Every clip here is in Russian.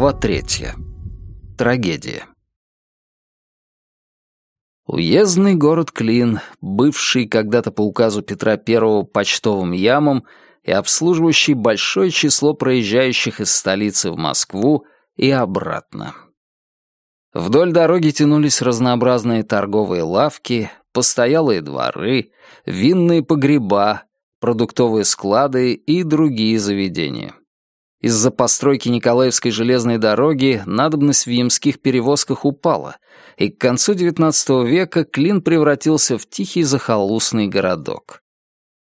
Глава третья. Трагедия. Уездный город Клин, бывший когда-то по указу Петра I почтовым ямом и обслуживающий большое число проезжающих из столицы в Москву и обратно. Вдоль дороги тянулись разнообразные торговые лавки, постоялые дворы, винные погреба, продуктовые склады и другие заведения. Из-за постройки Николаевской железной дороги надобность в ямских перевозках упала, и к концу XIX века Клин превратился в тихий захолустный городок.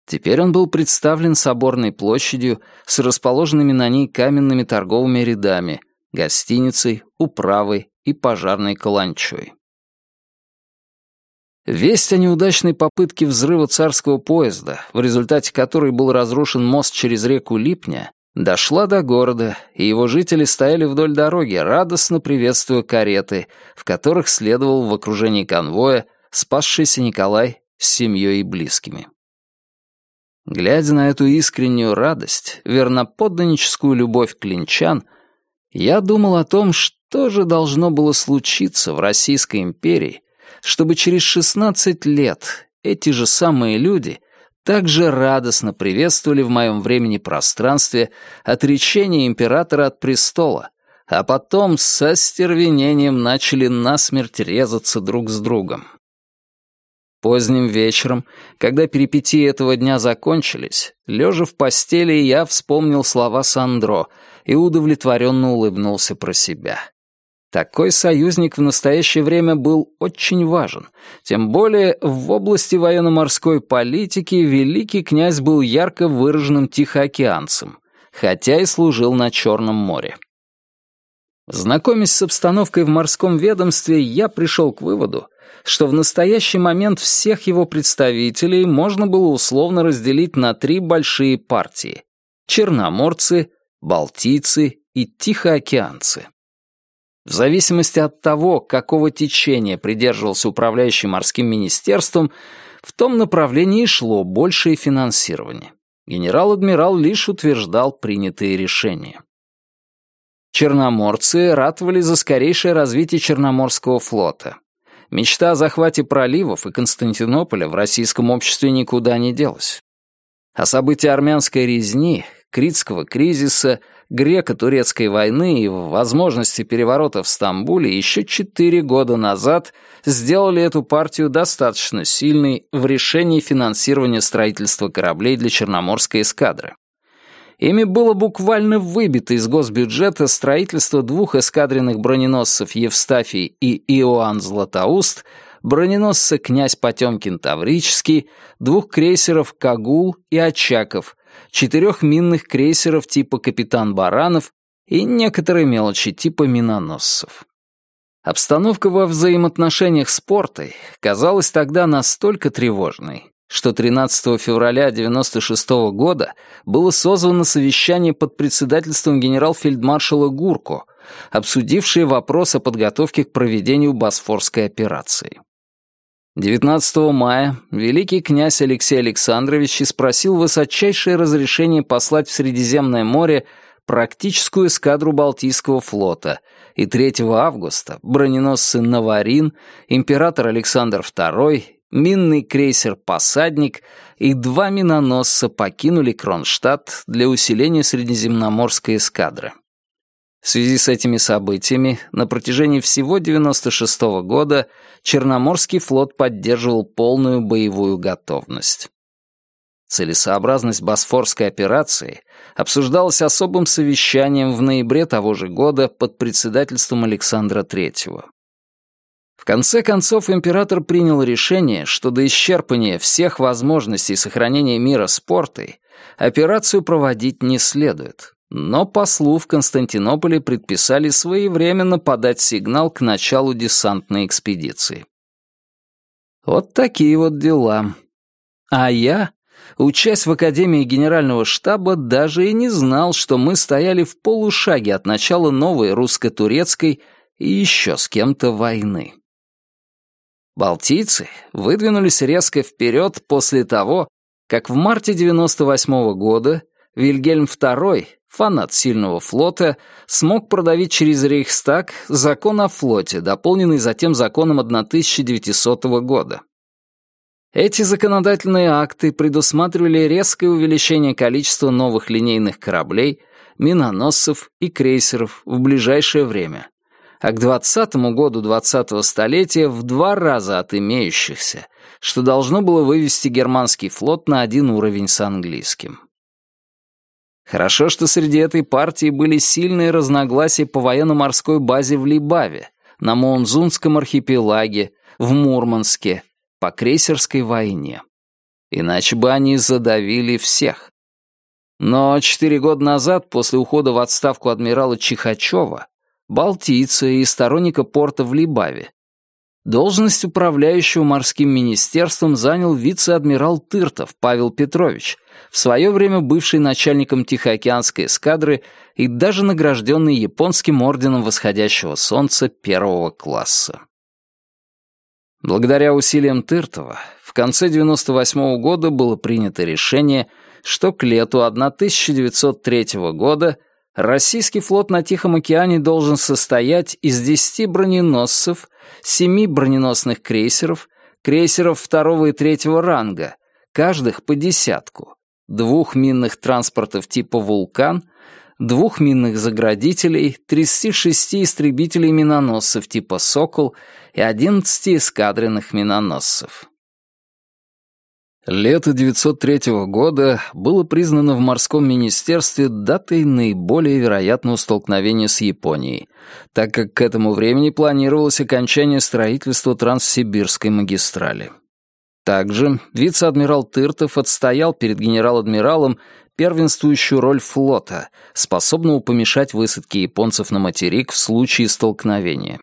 Теперь он был представлен соборной площадью с расположенными на ней каменными торговыми рядами, гостиницей, управой и пожарной каланчой. Весть о неудачной попытке взрыва царского поезда, в результате которой был разрушен мост через реку Липня, дошла до города, и его жители стояли вдоль дороги, радостно приветствуя кареты, в которых следовал в окружении конвоя спасшийся Николай с семьей и близкими. Глядя на эту искреннюю радость, верноподданническую любовь клинчан, я думал о том, что же должно было случиться в Российской империи, чтобы через 16 лет эти же самые люди также радостно приветствовали в моем времени-пространстве отречение императора от престола, а потом со стервенением начали насмерть резаться друг с другом. Поздним вечером, когда перипетии этого дня закончились, лежа в постели, я вспомнил слова Сандро и удовлетворенно улыбнулся про себя. Такой союзник в настоящее время был очень важен, тем более в области военно-морской политики великий князь был ярко выраженным тихоокеанцем, хотя и служил на Черном море. Знакомясь с обстановкой в морском ведомстве, я пришел к выводу, что в настоящий момент всех его представителей можно было условно разделить на три большие партии — черноморцы, балтийцы и тихоокеанцы. В зависимости от того, какого течения придерживался управляющий морским министерством, в том направлении шло большее финансирование. Генерал-адмирал лишь утверждал принятые решения. Черноморцы ратовали за скорейшее развитие Черноморского флота. Мечта о захвате проливов и Константинополя в российском обществе никуда не делась. А события армянской резни, Критского кризиса греко-турецкой войны и возможности переворота в Стамбуле еще четыре года назад сделали эту партию достаточно сильной в решении финансирования строительства кораблей для Черноморской эскадры. Ими было буквально выбито из госбюджета строительство двух эскадренных броненосцев «Евстафий» и «Иоанн Златоуст», броненосца «Князь Потемкин Таврический», двух крейсеров «Кагул» и «Очаков», четырех минных крейсеров типа «Капитан Баранов» и некоторые мелочи типа миноносцев. Обстановка во взаимоотношениях с портой казалась тогда настолько тревожной, что 13 февраля 1996 года было созвано совещание под председательством генерал-фельдмаршала Гурко, обсудившее вопрос о подготовке к проведению Босфорской операции. 19 мая великий князь Алексей Александрович спросил высочайшее разрешение послать в Средиземное море практическую эскадру Балтийского флота, и 3 августа броненосцы «Наварин», император Александр II, минный крейсер «Посадник» и два миноносца покинули Кронштадт для усиления Средиземноморской эскадры. В связи с этими событиями на протяжении всего 96 -го года Черноморский флот поддерживал полную боевую готовность. Целесообразность Босфорской операции обсуждалась особым совещанием в ноябре того же года под председательством Александра III. В конце концов император принял решение, что до исчерпания всех возможностей сохранения мира спортой операцию проводить не следует, но послу в Константинополе предписали своевременно подать сигнал к началу десантной экспедиции. Вот такие вот дела. А я, учась в Академии Генерального штаба, даже и не знал, что мы стояли в полушаге от начала новой русско-турецкой и еще с кем-то войны. Балтийцы выдвинулись резко вперед после того, как в марте 98 -го года Вильгельм II, фанат сильного флота, смог продавить через Рейхстаг закон о флоте, дополненный затем законом 1900 года. Эти законодательные акты предусматривали резкое увеличение количества новых линейных кораблей, миноносцев и крейсеров в ближайшее время, а к 20 году 20-го столетия в два раза от имеющихся, что должно было вывести германский флот на один уровень с английским. Хорошо, что среди этой партии были сильные разногласия по военно-морской базе в Либаве, на Монзунском архипелаге, в Мурманске, по крейсерской войне. Иначе бы они задавили всех. Но четыре года назад, после ухода в отставку адмирала Чихачева, балтийца и сторонника порта в Либаве, должность управляющего морским министерством занял вице-адмирал Тыртов Павел Петрович, в свое время бывший начальником Тихоокеанской эскадры и даже награжденный японским орденом восходящего солнца первого класса. Благодаря усилиям Тыртова в конце 98 -го года было принято решение, что к лету 1903 года российский флот на Тихом океане должен состоять из 10 броненосцев, 7 броненосных крейсеров, крейсеров второго и третьего ранга, каждых по десятку, двух минных транспортов типа «Вулкан», двух минных заградителей, 36 истребителей-миноносцев типа «Сокол» и 11 эскадренных миноносцев. Лето 903 года было признано в морском министерстве датой наиболее вероятного столкновения с Японией, так как к этому времени планировалось окончание строительства Транссибирской магистрали. Также вице-адмирал Тыртов отстоял перед генерал-адмиралом первенствующую роль флота, способного помешать высадке японцев на материк в случае столкновения.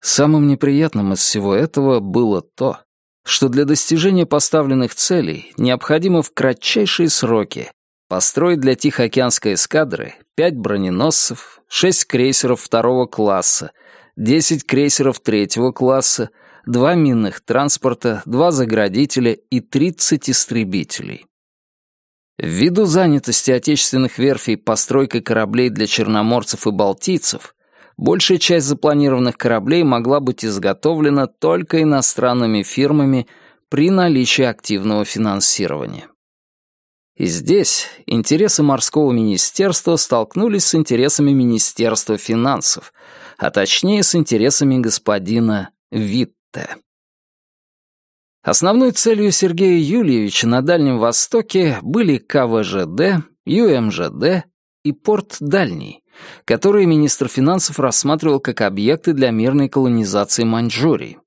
Самым неприятным из всего этого было то, что для достижения поставленных целей необходимо в кратчайшие сроки построить для Тихоокеанской эскадры пять броненосцев, шесть крейсеров второго класса, десять крейсеров третьего класса, два минных транспорта, два заградителя и 30 истребителей. Ввиду занятости отечественных верфей постройкой кораблей для черноморцев и балтийцев, большая часть запланированных кораблей могла быть изготовлена только иностранными фирмами при наличии активного финансирования. И здесь интересы морского министерства столкнулись с интересами Министерства финансов, а точнее с интересами господина Витте. Основной целью Сергея Юльевича на Дальнем Востоке были КВЖД, ЮМЖД и порт Дальний, которые министр финансов рассматривал как объекты для мирной колонизации Маньчжурии.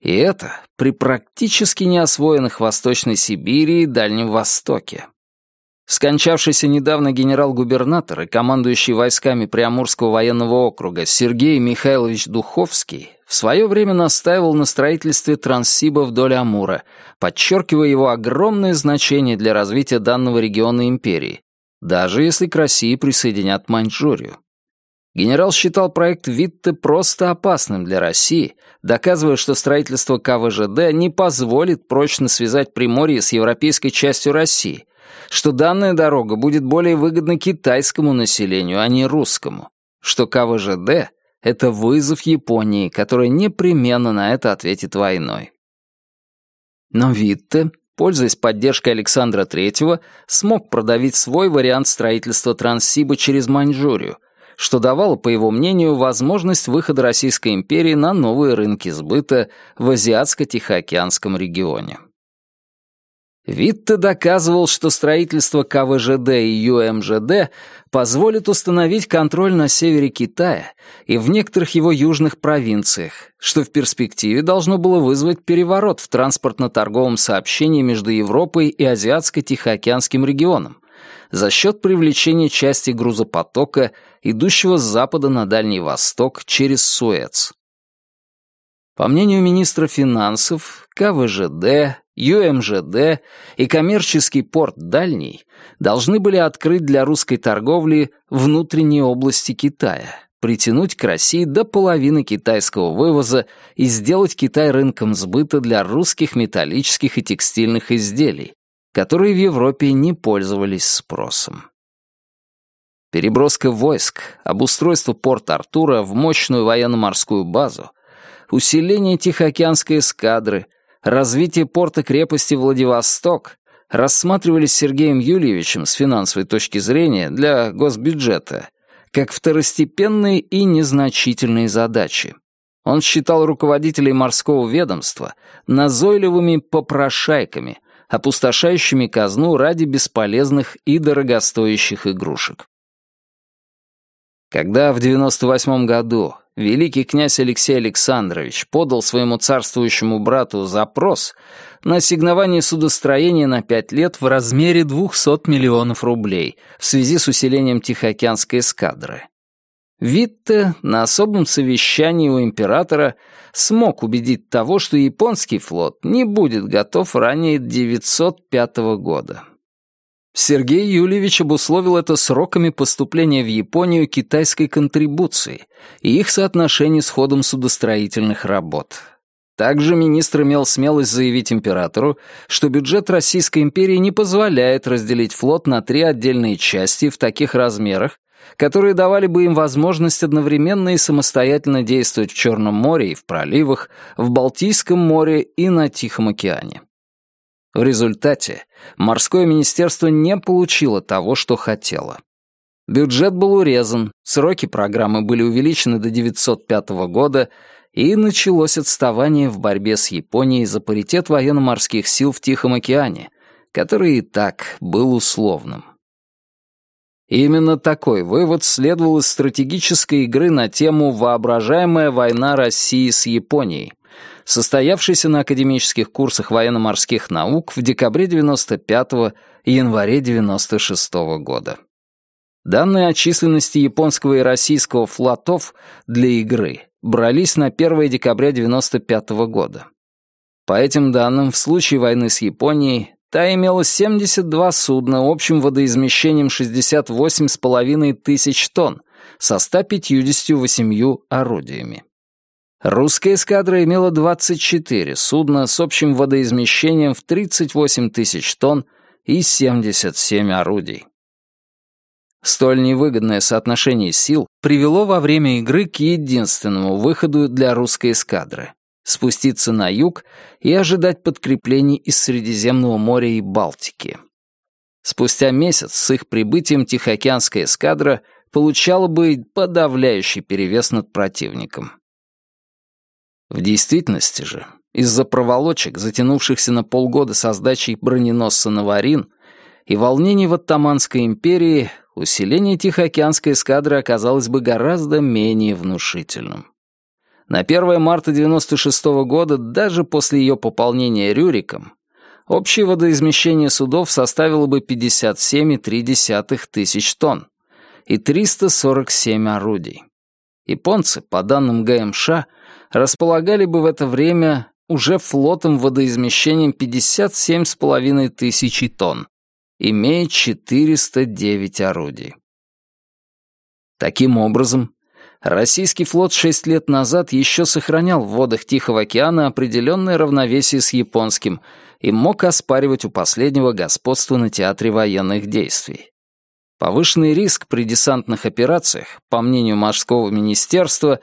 И это при практически неосвоенных Восточной Сибири и Дальнем Востоке. Скончавшийся недавно генерал-губернатор и командующий войсками Приамурского военного округа Сергей Михайлович Духовский в свое время настаивал на строительстве Транссиба вдоль Амура, подчеркивая его огромное значение для развития данного региона империи, даже если к России присоединят Маньчжурию. Генерал считал проект Витте просто опасным для России, доказывая, что строительство КВЖД не позволит прочно связать Приморье с европейской частью России, что данная дорога будет более выгодна китайскому населению, а не русскому, что КВЖД — это вызов Японии, которая непременно на это ответит войной. Но Витте, пользуясь поддержкой Александра III, смог продавить свой вариант строительства Транссиба через Маньчжурию, что давало, по его мнению, возможность выхода Российской империи на новые рынки сбыта в Азиатско-Тихоокеанском регионе. Витте доказывал, что строительство КВЖД и ЮМЖД позволит установить контроль на севере Китая и в некоторых его южных провинциях, что в перспективе должно было вызвать переворот в транспортно-торговом сообщении между Европой и Азиатско-Тихоокеанским регионом за счет привлечения части грузопотока, идущего с запада на Дальний Восток через Суэц. По мнению министра финансов, КВЖД, ЮМЖД и коммерческий порт Дальний должны были открыть для русской торговли внутренние области Китая, притянуть к России до половины китайского вывоза и сделать Китай рынком сбыта для русских металлических и текстильных изделий, которые в Европе не пользовались спросом. Переброска войск, обустройство Порт-Артура в мощную военно-морскую базу, усиление Тихоокеанской эскадры, развитие порта-крепости Владивосток рассматривались Сергеем Юльевичем с финансовой точки зрения для госбюджета как второстепенные и незначительные задачи. Он считал руководителей морского ведомства назойливыми попрошайками, опустошающими казну ради бесполезных и дорогостоящих игрушек. Когда в 98 году великий князь Алексей Александрович подал своему царствующему брату запрос на ассигнование судостроения на пять лет в размере 200 миллионов рублей в связи с усилением Тихоокеанской эскадры, Витте на особом совещании у императора смог убедить того, что японский флот не будет готов ранее 905 года. Сергей Юльевич обусловил это сроками поступления в Японию китайской контрибуции и их соотношение с ходом судостроительных работ. Также министр имел смелость заявить императору, что бюджет Российской империи не позволяет разделить флот на три отдельные части в таких размерах, которые давали бы им возможность одновременно и самостоятельно действовать в Черном море и в проливах, в Балтийском море и на Тихом океане. В результате морское министерство не получило того, что хотело. Бюджет был урезан, сроки программы были увеличены до 905 года, и началось отставание в борьбе с Японией за паритет военно-морских сил в Тихом океане, который и так был условным. Именно такой вывод следовал из стратегической игры на тему «Воображаемая война России с Японией», состоявшийся на академических курсах военно-морских наук в декабре 95 и январе 96 -го года. Данные о численности японского и российского флотов для игры брались на 1 декабря 95 -го года. По этим данным, в случае войны с Японией, та имела 72 судна общим водоизмещением 68,5 тысяч тонн со 158 орудиями. Русская эскадра имела 24 судна с общим водоизмещением в 38 тысяч тонн и 77 орудий. Столь невыгодное соотношение сил привело во время игры к единственному выходу для русской эскадры — спуститься на юг и ожидать подкреплений из Средиземного моря и Балтики. Спустя месяц с их прибытием Тихоокеанская эскадра получала бы подавляющий перевес над противником. В действительности же, из-за проволочек, затянувшихся на полгода со сдачей броненосца «Наварин», и волнений в Оттаманской империи, усиление Тихоокеанской эскадры оказалось бы гораздо менее внушительным. На 1 марта 96 -го года, даже после ее пополнения Рюриком, общее водоизмещение судов составило бы 57,3 тысяч тонн и 347 орудий. Японцы, по данным ГМШ, располагали бы в это время уже флотом водоизмещением 57,5 тысячи тонн, имея 409 орудий. Таким образом, российский флот шесть лет назад еще сохранял в водах Тихого океана определенное равновесие с японским и мог оспаривать у последнего господство на театре военных действий. Повышенный риск при десантных операциях, по мнению морского министерства,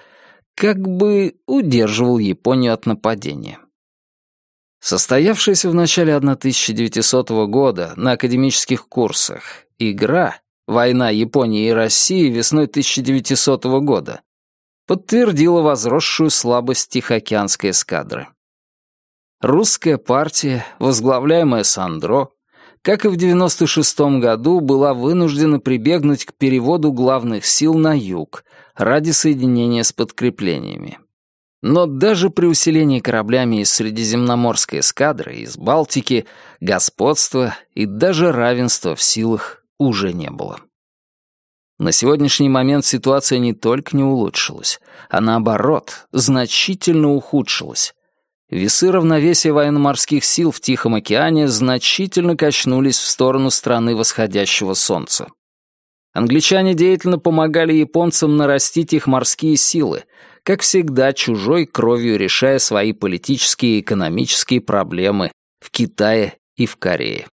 как бы удерживал Японию от нападения. Состоявшаяся в начале 1900 года на академических курсах игра «Война Японии и России весной 1900 года» подтвердила возросшую слабость Тихоокеанской эскадры. Русская партия, возглавляемая Сандро, как и в 96 году, была вынуждена прибегнуть к переводу главных сил на юг ради соединения с подкреплениями. Но даже при усилении кораблями из Средиземноморской эскадры, из Балтики, господства и даже равенства в силах уже не было. На сегодняшний момент ситуация не только не улучшилась, а наоборот, значительно ухудшилась, Весы равновесия военно-морских сил в Тихом океане значительно качнулись в сторону страны восходящего солнца. Англичане деятельно помогали японцам нарастить их морские силы, как всегда чужой кровью решая свои политические и экономические проблемы в Китае и в Корее.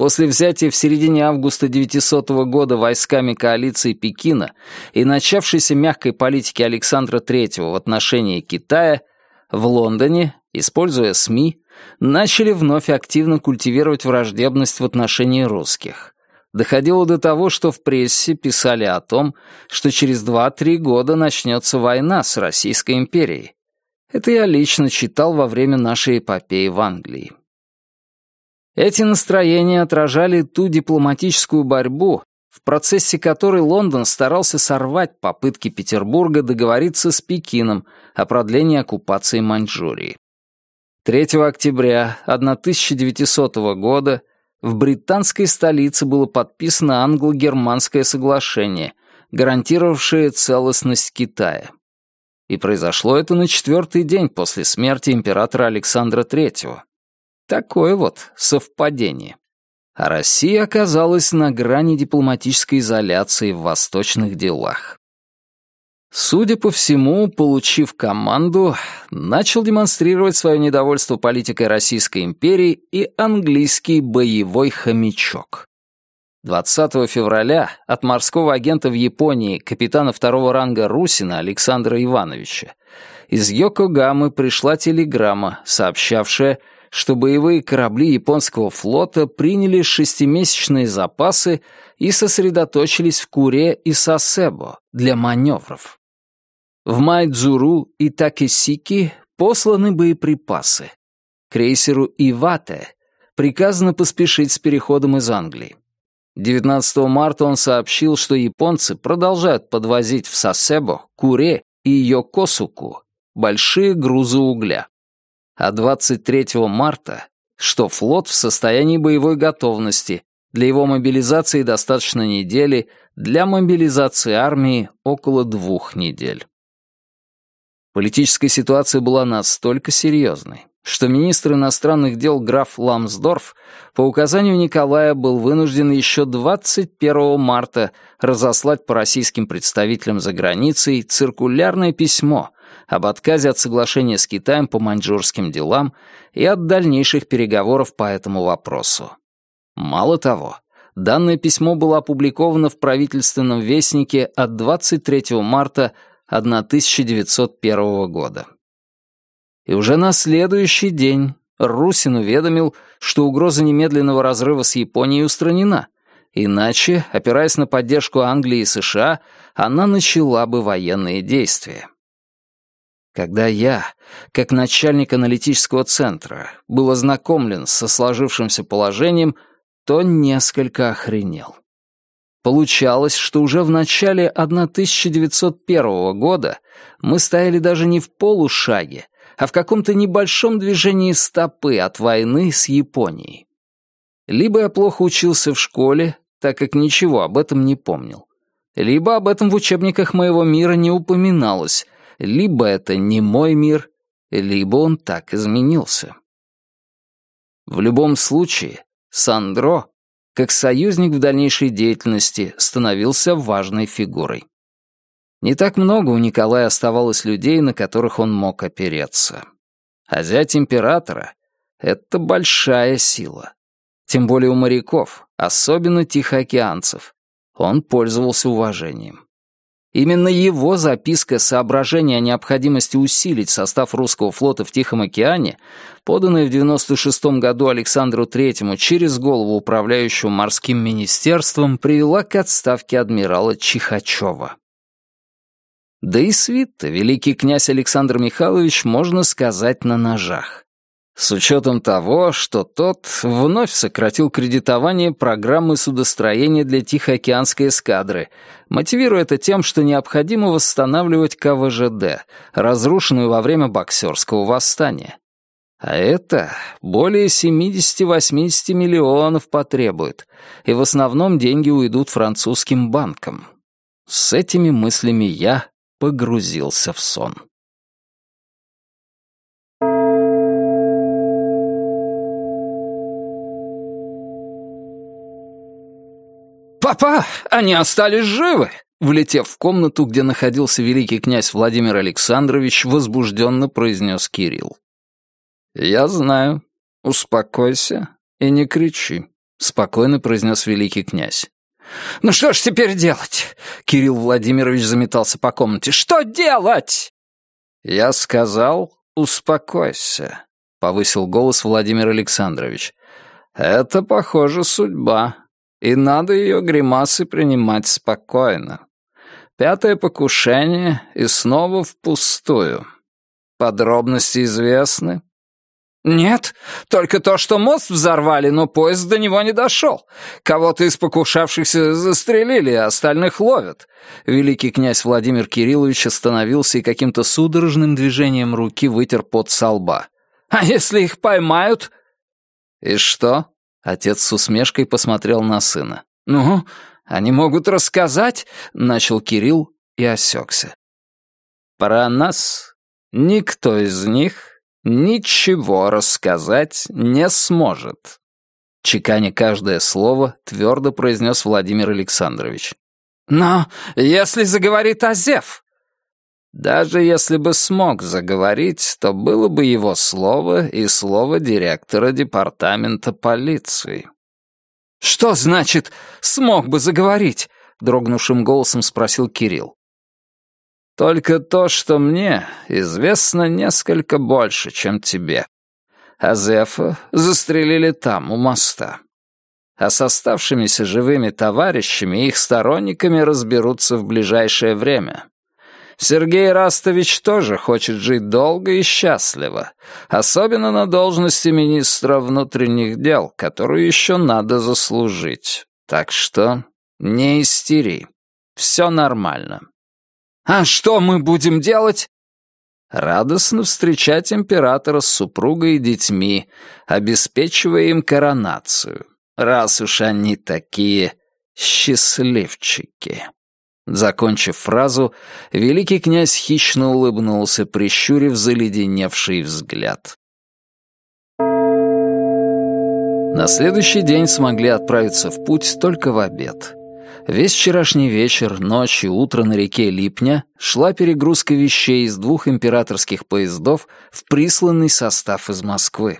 После взятия в середине августа 900 года войсками коалиции Пекина и начавшейся мягкой политики Александра III в отношении Китая, в Лондоне, используя СМИ, начали вновь активно культивировать враждебность в отношении русских. Доходило до того, что в прессе писали о том, что через 2-3 года начнется война с Российской империей. Это я лично читал во время нашей эпопеи в Англии. Эти настроения отражали ту дипломатическую борьбу, в процессе которой Лондон старался сорвать попытки Петербурга договориться с Пекином о продлении оккупации Маньчжурии. 3 октября 1900 года в британской столице было подписано англо-германское соглашение, гарантировавшее целостность Китая. И произошло это на четвертый день после смерти императора Александра III. Такое вот совпадение. А Россия оказалась на грани дипломатической изоляции в восточных делах. Судя по всему, получив команду, начал демонстрировать свое недовольство политикой Российской империи и английский боевой хомячок. 20 февраля от морского агента в Японии, капитана второго ранга Русина Александра Ивановича, из Йокогамы пришла телеграмма, сообщавшая, что боевые корабли японского флота приняли шестимесячные запасы и сосредоточились в Куре и Сасебо для маневров. В Майдзуру и Такесики посланы боеприпасы. Крейсеру Ивате приказано поспешить с переходом из Англии. 19 марта он сообщил, что японцы продолжают подвозить в Сасебо, Куре и Йокосуку большие грузы угля а 23 марта, что флот в состоянии боевой готовности, для его мобилизации достаточно недели, для мобилизации армии около двух недель. Политическая ситуация была настолько серьезной, что министр иностранных дел граф Ламсдорф по указанию Николая был вынужден еще 21 марта разослать по российским представителям за границей циркулярное письмо, об отказе от соглашения с Китаем по маньчжурским делам и от дальнейших переговоров по этому вопросу. Мало того, данное письмо было опубликовано в правительственном вестнике от 23 марта 1901 года. И уже на следующий день Русин уведомил, что угроза немедленного разрыва с Японией устранена, иначе, опираясь на поддержку Англии и США, она начала бы военные действия. Когда я, как начальник аналитического центра, был ознакомлен со сложившимся положением, то несколько охренел. Получалось, что уже в начале 1901 года мы стояли даже не в полушаге, а в каком-то небольшом движении стопы от войны с Японией. Либо я плохо учился в школе, так как ничего об этом не помнил, либо об этом в учебниках моего мира не упоминалось — либо это не мой мир, либо он так изменился. В любом случае, Сандро, как союзник в дальнейшей деятельности, становился важной фигурой. Не так много у Николая оставалось людей, на которых он мог опереться. А зять императора — это большая сила. Тем более у моряков, особенно тихоокеанцев. Он пользовался уважением. Именно его записка соображения о необходимости усилить состав русского флота в Тихом океане, поданная в 96 году Александру Третьему через голову управляющего морским министерством, привела к отставке адмирала Чихачева. Да и свит великий князь Александр Михайлович, можно сказать, на ножах. С учетом того, что тот вновь сократил кредитование программы судостроения для Тихоокеанской эскадры, мотивируя это тем, что необходимо восстанавливать КВЖД, разрушенную во время боксерского восстания. А это более 70-80 миллионов потребует, и в основном деньги уйдут французским банкам. С этими мыслями я погрузился в сон. «Папа, они остались живы!» Влетев в комнату, где находился великий князь Владимир Александрович, возбужденно произнес Кирилл. «Я знаю. Успокойся и не кричи», спокойно произнес великий князь. «Ну что ж теперь делать?» Кирилл Владимирович заметался по комнате. «Что делать?» «Я сказал, успокойся», — повысил голос Владимир Александрович. «Это, похоже, судьба, и надо ее гримасы принимать спокойно. Пятое покушение и снова впустую. Подробности известны?» «Нет, только то, что мост взорвали, но поезд до него не дошел. Кого-то из покушавшихся застрелили, а остальных ловят». Великий князь Владимир Кириллович остановился и каким-то судорожным движением руки вытер пот со лба. «А если их поймают?» «И что?» — отец с усмешкой посмотрел на сына. «Ну, они могут рассказать», — начал Кирилл и осекся. «Про нас никто из них ничего рассказать не сможет. Чеканя каждое слово, твердо произнес Владимир Александрович. «Но если заговорит Азев?» «Даже если бы смог заговорить, то было бы его слово и слово директора департамента полиции». «Что значит «смог бы заговорить»?» — дрогнувшим голосом спросил Кирилл. Только то, что мне известно несколько больше, чем тебе. Азефа застрелили там, у моста. А с оставшимися живыми товарищами и их сторонниками разберутся в ближайшее время. Сергей Растович тоже хочет жить долго и счастливо, особенно на должности министра внутренних дел, которую еще надо заслужить. Так что не истери. Все нормально. «А что мы будем делать?» радостно встречать императора с супругой и детьми, обеспечивая им коронацию, раз уж они такие счастливчики. Закончив фразу, великий князь хищно улыбнулся, прищурив заледеневший взгляд. На следующий день смогли отправиться в путь только в обед. Весь вчерашний вечер, ночь и утро на реке Липня шла перегрузка вещей из двух императорских поездов в присланный состав из Москвы.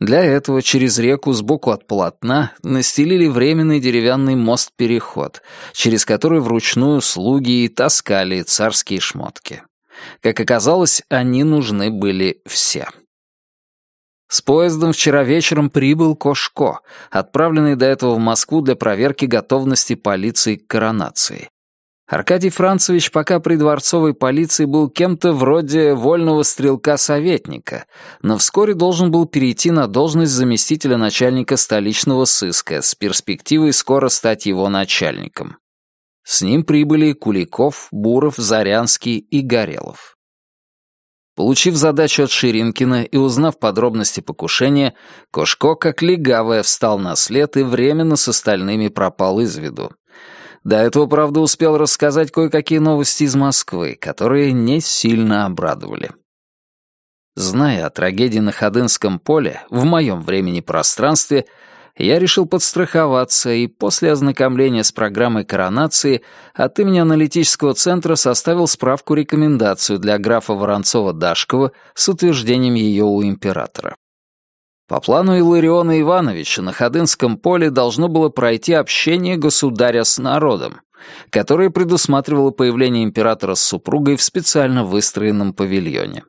Для этого через реку сбоку от полотна настелили временный деревянный мост-переход, через который вручную слуги и таскали царские шмотки. Как оказалось, они нужны были все. С поездом вчера вечером прибыл Кошко, отправленный до этого в Москву для проверки готовности полиции к коронации. Аркадий Францевич пока при дворцовой полиции был кем-то вроде вольного стрелка-советника, но вскоре должен был перейти на должность заместителя начальника столичного сыска с перспективой скоро стать его начальником. С ним прибыли Куликов, Буров, Зарянский и Горелов. Получив задачу от Ширинкина и узнав подробности покушения, Кошко, как легавая, встал на след и временно с остальными пропал из виду. До этого, правда, успел рассказать кое-какие новости из Москвы, которые не сильно обрадовали. Зная о трагедии на Ходынском поле, в моем времени пространстве, я решил подстраховаться и после ознакомления с программой коронации от имени аналитического центра составил справку-рекомендацию для графа Воронцова-Дашкова с утверждением ее у императора. По плану Иллариона Ивановича на Ходынском поле должно было пройти общение государя с народом, которое предусматривало появление императора с супругой в специально выстроенном павильоне.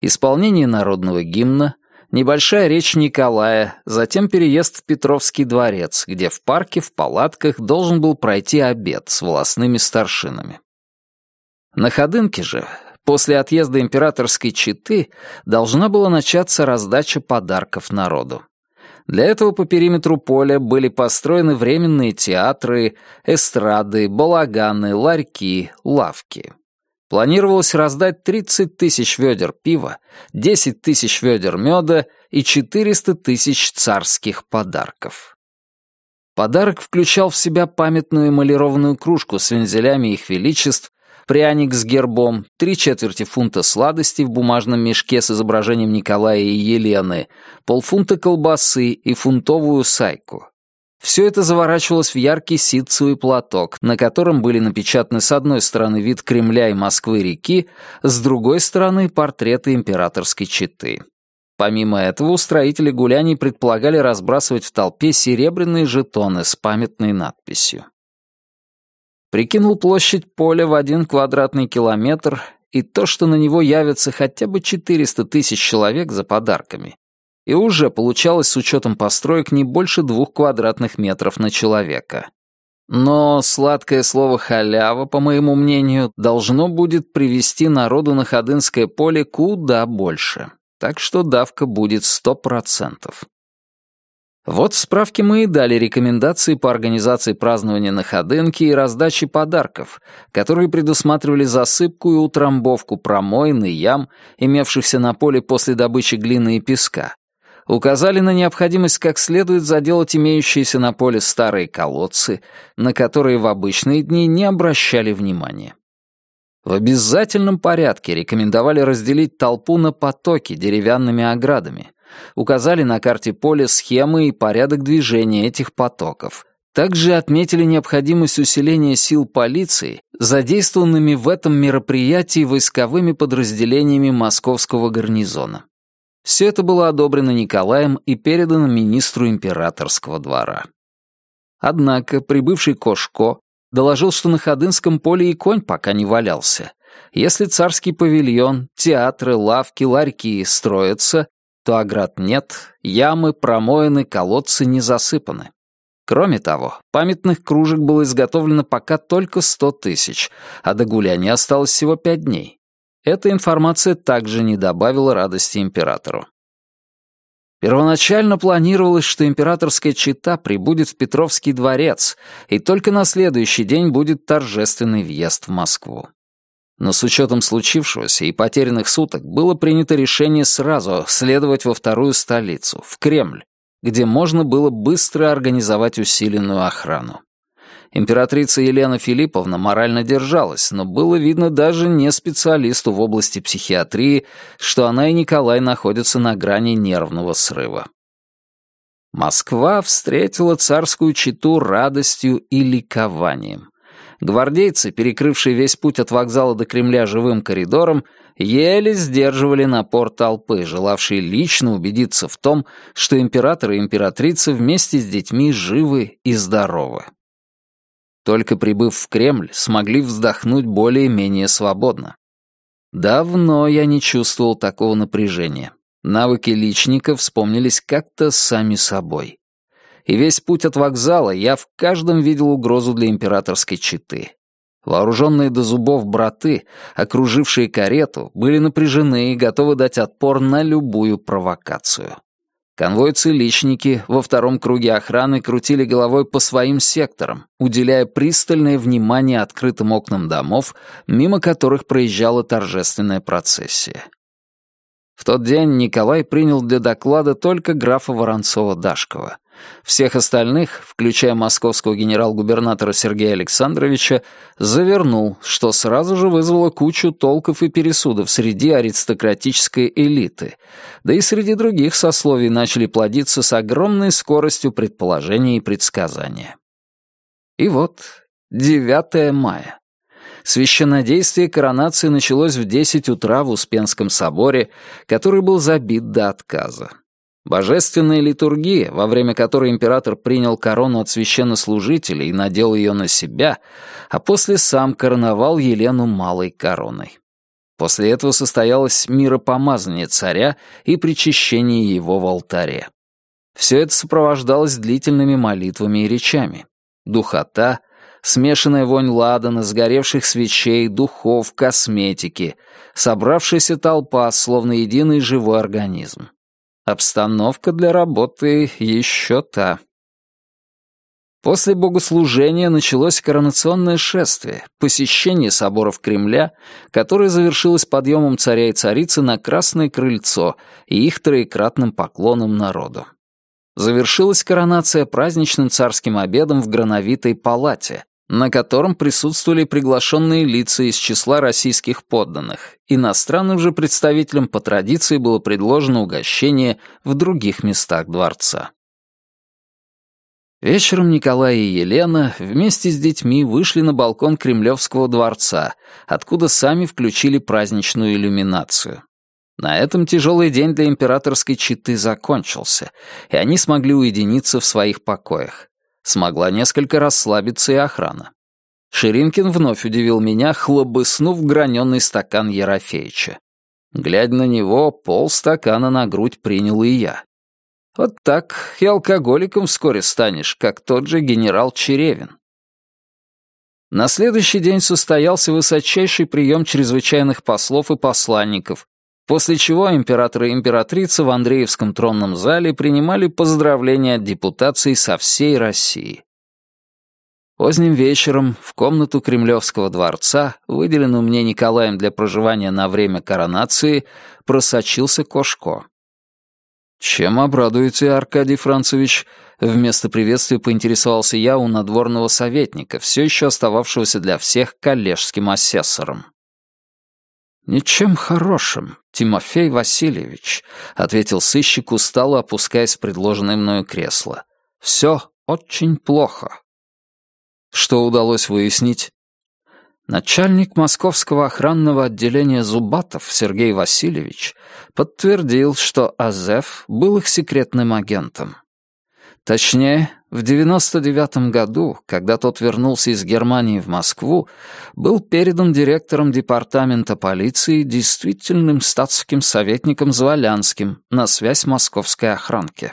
Исполнение народного гимна, Небольшая речь Николая, затем переезд в Петровский дворец, где в парке в палатках должен был пройти обед с волосными старшинами. На Ходынке же, после отъезда императорской четы, должна была начаться раздача подарков народу. Для этого по периметру поля были построены временные театры, эстрады, балаганы, ларьки, лавки. Планировалось раздать 30 тысяч ведер пива, 10 тысяч ведер меда и 400 тысяч царских подарков. Подарок включал в себя памятную эмалированную кружку с вензелями их величеств, пряник с гербом, три четверти фунта сладостей в бумажном мешке с изображением Николая и Елены, полфунта колбасы и фунтовую сайку. Все это заворачивалось в яркий ситцевый платок, на котором были напечатаны с одной стороны вид Кремля и Москвы-реки, с другой стороны портреты императорской четы. Помимо этого, устроители гуляний предполагали разбрасывать в толпе серебряные жетоны с памятной надписью. Прикинул площадь поля в один квадратный километр и то, что на него явятся хотя бы 400 тысяч человек за подарками. И уже получалось с учетом построек не больше двух квадратных метров на человека. Но сладкое слово «халява», по моему мнению, должно будет привести народу на Ходынское поле куда больше. Так что давка будет сто процентов. Вот в справке мы и дали рекомендации по организации празднования на Ходынке и раздаче подарков, которые предусматривали засыпку и утрамбовку промоин и ям, имевшихся на поле после добычи глины и песка, указали на необходимость как следует заделать имеющиеся на поле старые колодцы, на которые в обычные дни не обращали внимания. В обязательном порядке рекомендовали разделить толпу на потоки деревянными оградами, указали на карте поля схемы и порядок движения этих потоков. Также отметили необходимость усиления сил полиции, задействованными в этом мероприятии войсковыми подразделениями московского гарнизона. Все это было одобрено Николаем и передано министру императорского двора. Однако прибывший Кошко доложил, что на Ходынском поле и конь пока не валялся. Если царский павильон, театры, лавки, ларьки строятся, то оград нет, ямы, промоины, колодцы не засыпаны. Кроме того, памятных кружек было изготовлено пока только сто тысяч, а до гуляния осталось всего пять дней. Эта информация также не добавила радости императору. Первоначально планировалось, что императорская чита прибудет в Петровский дворец, и только на следующий день будет торжественный въезд в Москву. Но с учетом случившегося и потерянных суток было принято решение сразу следовать во вторую столицу, в Кремль, где можно было быстро организовать усиленную охрану. Императрица Елена Филипповна морально держалась, но было видно даже не специалисту в области психиатрии, что она и Николай находятся на грани нервного срыва. Москва встретила царскую читу радостью и ликованием. Гвардейцы, перекрывшие весь путь от вокзала до Кремля живым коридором, еле сдерживали напор толпы, желавшей лично убедиться в том, что император и императрица вместе с детьми живы и здоровы. Только прибыв в Кремль, смогли вздохнуть более-менее свободно. Давно я не чувствовал такого напряжения. Навыки личника вспомнились как-то сами собой. И весь путь от вокзала я в каждом видел угрозу для императорской четы. Вооруженные до зубов браты, окружившие карету, были напряжены и готовы дать отпор на любую провокацию. Конвойцы-личники во втором круге охраны крутили головой по своим секторам, уделяя пристальное внимание открытым окнам домов, мимо которых проезжала торжественная процессия. В тот день Николай принял для доклада только графа Воронцова-Дашкова. Всех остальных, включая московского генерал-губернатора Сергея Александровича, завернул, что сразу же вызвало кучу толков и пересудов среди аристократической элиты, да и среди других сословий начали плодиться с огромной скоростью предположения и предсказания. И вот 9 мая. Священнодействие коронации началось в 10 утра в Успенском соборе, который был забит до отказа. Божественная литургия, во время которой император принял корону от священнослужителей и надел ее на себя, а после сам короновал Елену малой короной. После этого состоялось миропомазание царя и причащение его в алтаре. Все это сопровождалось длительными молитвами и речами. Духота, смешанная вонь ладана, сгоревших свечей, духов, косметики, собравшаяся толпа, словно единый живой организм. Обстановка для работы еще та. После богослужения началось коронационное шествие, посещение соборов Кремля, которое завершилось подъемом царя и царицы на Красное Крыльцо и их троекратным поклоном народу. Завершилась коронация праздничным царским обедом в Грановитой палате, на котором присутствовали приглашенные лица из числа российских подданных. Иностранным же представителям по традиции было предложено угощение в других местах дворца. Вечером Николай и Елена вместе с детьми вышли на балкон Кремлевского дворца, откуда сами включили праздничную иллюминацию. На этом тяжелый день для императорской четы закончился, и они смогли уединиться в своих покоях. Смогла несколько расслабиться и охрана. Ширинкин вновь удивил меня, хлобыснув граненый стакан Ерофеича. Глядя на него, полстакана на грудь принял и я. Вот так и алкоголиком вскоре станешь, как тот же генерал Черевин. На следующий день состоялся высочайший прием чрезвычайных послов и посланников, после чего император и императрица в Андреевском тронном зале принимали поздравления от депутаций со всей России. Поздним вечером в комнату Кремлевского дворца, выделенную мне Николаем для проживания на время коронации, просочился Кошко. «Чем обрадуете, Аркадий Францевич?» Вместо приветствия поинтересовался я у надворного советника, все еще остававшегося для всех коллежским асессором. «Ничем хорошим, Тимофей Васильевич», — ответил сыщик, устало опускаясь в предложенное мною кресло. «Все очень плохо». Что удалось выяснить? Начальник московского охранного отделения Зубатов Сергей Васильевич подтвердил, что Азеф был их секретным агентом. Точнее, в 99 году, когда тот вернулся из Германии в Москву, был передан директором департамента полиции действительным статским советником Зволянским на связь московской охранки.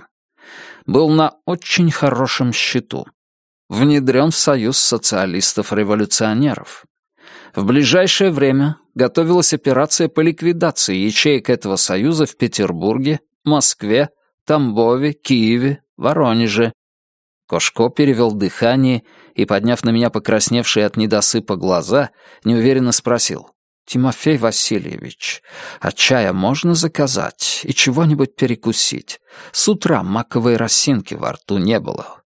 Был на очень хорошем счету внедрен в Союз социалистов-революционеров. В ближайшее время готовилась операция по ликвидации ячеек этого союза в Петербурге, Москве, Тамбове, Киеве, Воронеже. Кошко перевел дыхание и, подняв на меня покрасневшие от недосыпа глаза, неуверенно спросил. «Тимофей Васильевич, а чая можно заказать и чего-нибудь перекусить? С утра маковой росинки во рту не было.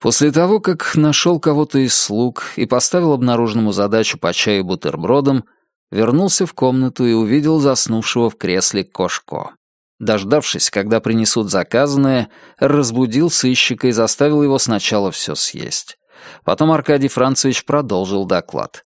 После того, как нашел кого-то из слуг и поставил обнаруженному задачу по чаю бутербродом, вернулся в комнату и увидел заснувшего в кресле Кошко. Дождавшись, когда принесут заказанное, разбудил сыщика и заставил его сначала все съесть. Потом Аркадий Францевич продолжил доклад.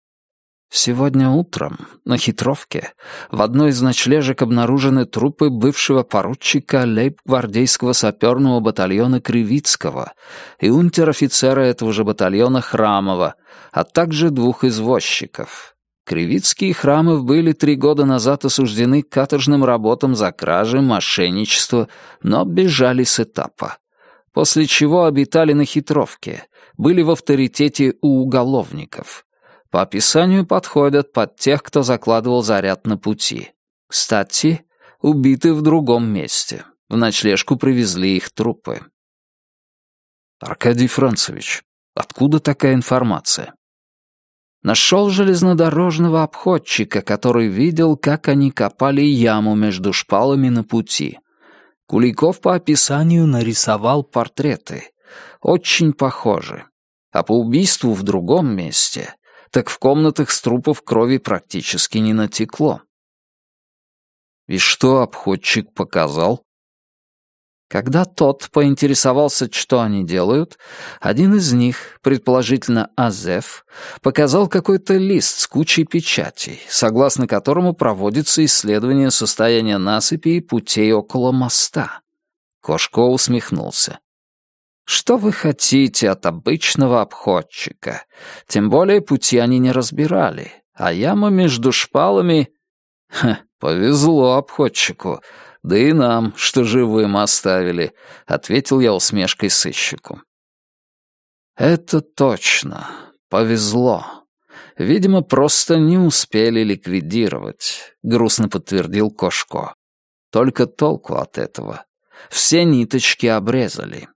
Сегодня утром на хитровке в одной из ночлежек обнаружены трупы бывшего поручика лейб-гвардейского саперного батальона Кривицкого и унтер-офицера этого же батальона Храмова, а также двух извозчиков. Кривицкий и Храмов были три года назад осуждены каторжным работам за кражи, мошенничество, но бежали с этапа. После чего обитали на хитровке, были в авторитете у уголовников — по описанию подходят под тех, кто закладывал заряд на пути. Кстати, убиты в другом месте. В ночлежку привезли их трупы. Аркадий Францевич, откуда такая информация? Нашел железнодорожного обходчика, который видел, как они копали яму между шпалами на пути. Куликов по описанию нарисовал портреты. Очень похожи. А по убийству в другом месте так в комнатах с трупов крови практически не натекло. И что обходчик показал? Когда тот поинтересовался, что они делают, один из них, предположительно Азеф, показал какой-то лист с кучей печатей, согласно которому проводится исследование состояния насыпи и путей около моста. Кошко усмехнулся. Что вы хотите от обычного обходчика? Тем более пути они не разбирали, а яма между шпалами... Ха, повезло обходчику. Да и нам, что живым оставили, — ответил я усмешкой сыщику. Это точно. Повезло. Видимо, просто не успели ликвидировать, — грустно подтвердил Кошко. Только толку от этого. Все ниточки обрезали.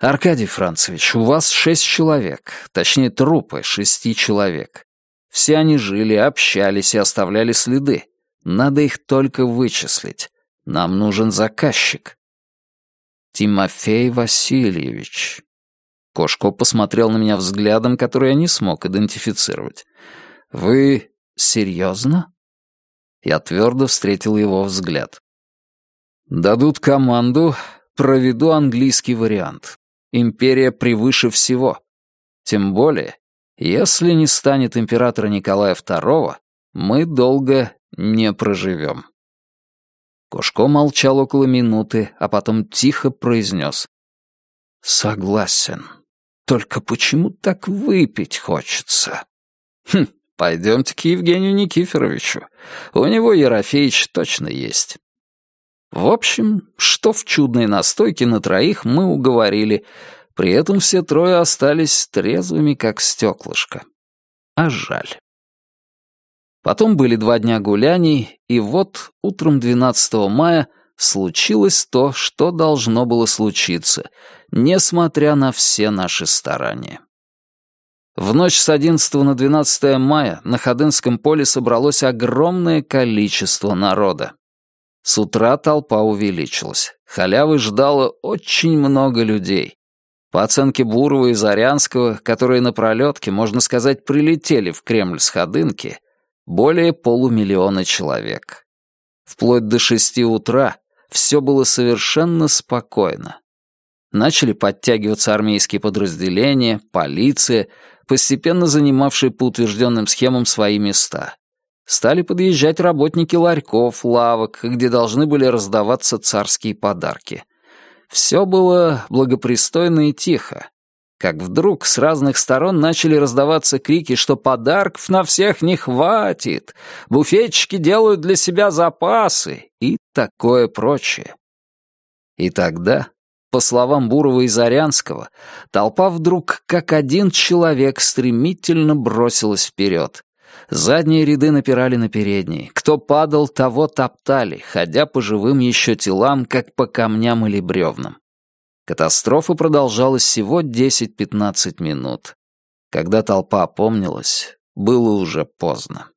«Аркадий Францевич, у вас шесть человек, точнее трупы шести человек. Все они жили, общались и оставляли следы. Надо их только вычислить. Нам нужен заказчик». «Тимофей Васильевич». Кошко посмотрел на меня взглядом, который я не смог идентифицировать. «Вы серьезно?» Я твердо встретил его взгляд. «Дадут команду, проведу английский вариант империя превыше всего. Тем более, если не станет императора Николая II, мы долго не проживем. Кошко молчал около минуты, а потом тихо произнес. «Согласен. Только почему так выпить хочется?» «Хм, пойдемте к Евгению Никифоровичу. У него Ерофеич точно есть». В общем, что в чудной настойке на троих мы уговорили, при этом все трое остались трезвыми, как стеклышко. А жаль. Потом были два дня гуляний, и вот утром 12 мая случилось то, что должно было случиться, несмотря на все наши старания. В ночь с 11 на 12 мая на Ходынском поле собралось огромное количество народа. С утра толпа увеличилась. Халявы ждало очень много людей. По оценке Бурова и Зарянского, которые на пролетке, можно сказать, прилетели в Кремль с Ходынки, более полумиллиона человек. Вплоть до шести утра все было совершенно спокойно. Начали подтягиваться армейские подразделения, полиция, постепенно занимавшие по утвержденным схемам свои места. Стали подъезжать работники ларьков, лавок, где должны были раздаваться царские подарки. Все было благопристойно и тихо, как вдруг с разных сторон начали раздаваться крики, что подарков на всех не хватит, буфетчики делают для себя запасы и такое прочее. И тогда, по словам Бурова и Зарянского, толпа вдруг, как один человек, стремительно бросилась вперед. Задние ряды напирали на передние. Кто падал, того топтали, ходя по живым еще телам, как по камням или бревнам. Катастрофа продолжалась всего 10-15 минут. Когда толпа опомнилась, было уже поздно.